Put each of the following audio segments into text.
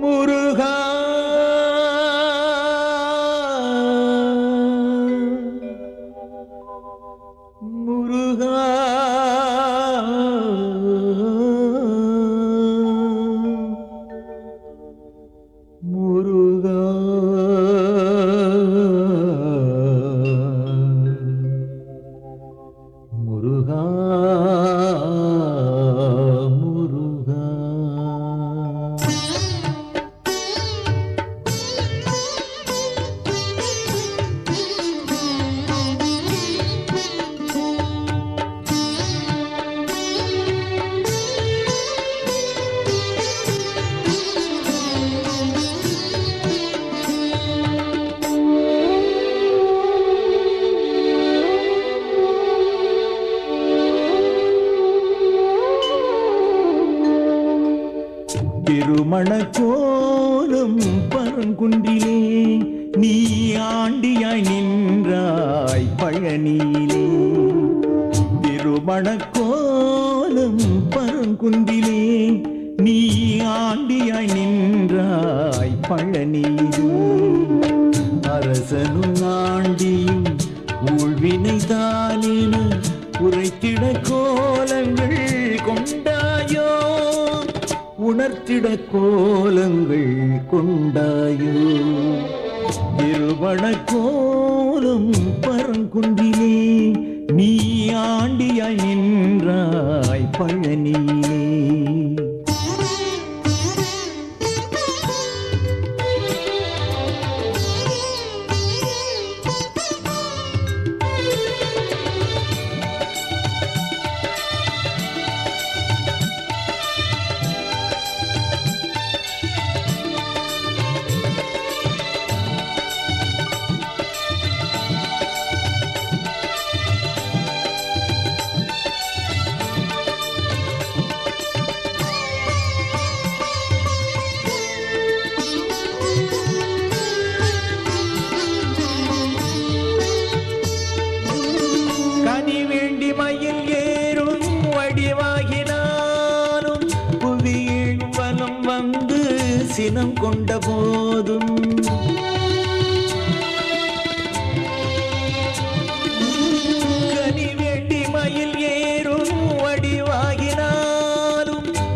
முருகா. மு திருமணச்சோலம் பரங்குன்றிலே நீ ஆண்டியாய் நின்றாய் பழனியிலே. திருமணக்கோலம் பரங்குன்றிலே நீ ஆண்டியாய் நின்றாய் பழனியிலே. அரசனும் ஆண்டியும் ஊழ்வினை தானென உரைத்திட உணர்த்திட கோலங்கள் கொண்டாயோ திருவண கோலம் பரங்குன்றிலே நீ ஆண்டியாய் நின்றாய் பழனி.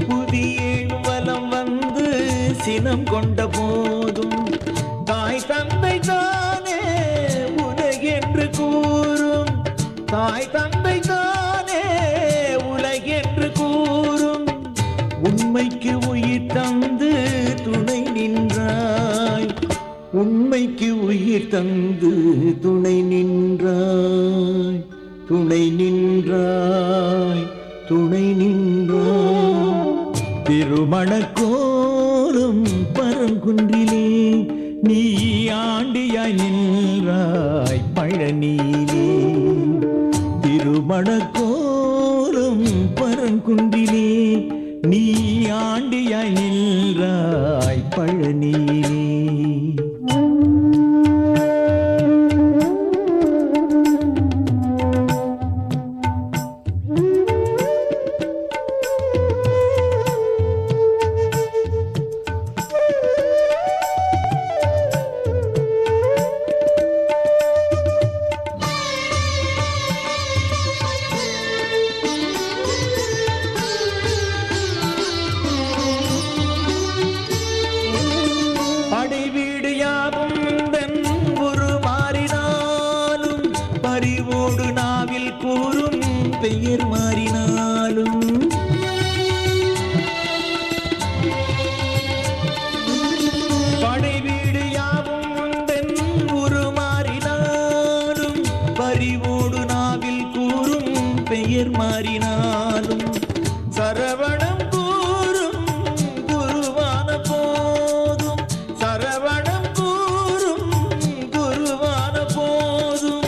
புவியில் வலம் வந்து சினம் கொண்ட போதும் தந்து துணை நின்றாய் துணை நின்றாய் துணை நின்றாய். திருமணக்கோலம் பரங்குன்றிலே நீ ஆண்டியாய் நின்றாய் பழனியிலே. திருமணக்கோலம் பரங்குன்றிலே நீ ஆண்டியாய் நின்றாய் பழனியிலே. பேர் மாறினாலும் சரவணம் கூறும் குருவான போதும். சரவணம் கூறும் குருவான போதும்.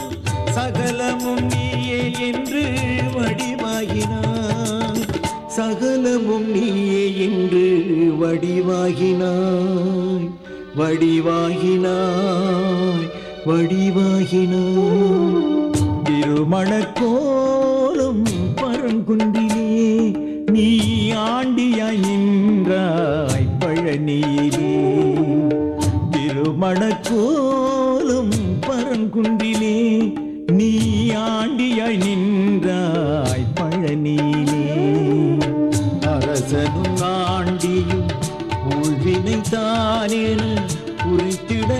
சகலமும் நீயே என்று வடிவாகினான். சகலமும் நீயே என்று வடிவாகினாய். வடிவாகினாய். வடிவாகினாய். திருமணக்கோ நீ ஆண்டியாய் நின்றாய் பழனியிலே திருமணக்கோலும் பரங்குன்றிலே நீ ஆண்டியாய் நின்றாய் பழனியிலே அரசனும் ஆண்டியும் ஊழ்வினை தானேன குறித்திட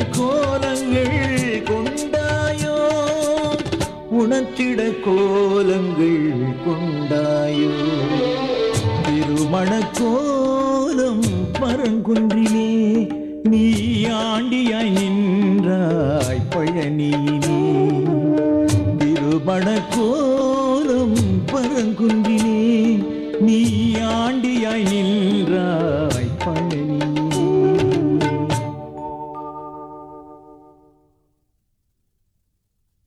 திருமணக்கோலம் நீ ஆண்டியாய் நின்றாய் திருபட கோலம் பரங்குன்றிலே நீ ஆண்டியாய்